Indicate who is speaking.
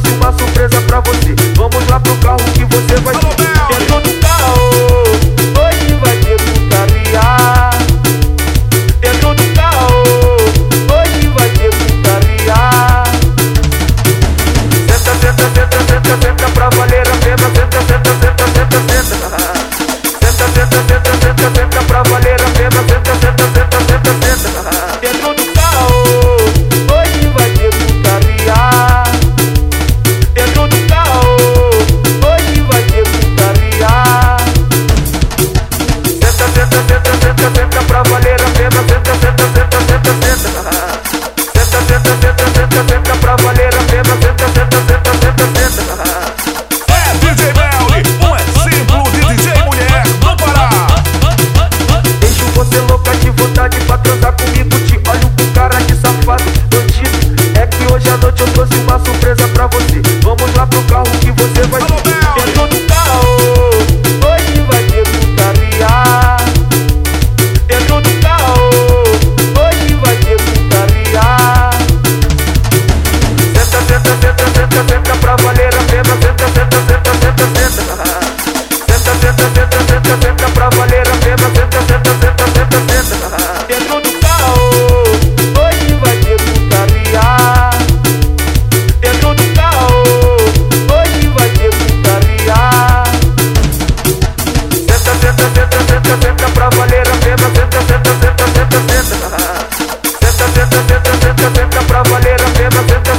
Speaker 1: trouxe uma surpresa pra você. Vamos lá pro carro que você vai.
Speaker 2: Alô,
Speaker 1: senta, senta pra valer senta, pena, senta, senta, senta, senta, senta. Senta, senta, senta, senta, senta pra valer senta, pena, senta, senta, senta, senta, senta. Dentro do carro, hoje vai ter putaria. Dentro do carro, hoje vai ter putaria. Senta, senta, senta, senta, senta pra valer senta, pena, senta, senta, senta, senta, senta. Senta, senta, senta, senta, senta pra valer a pena, senta.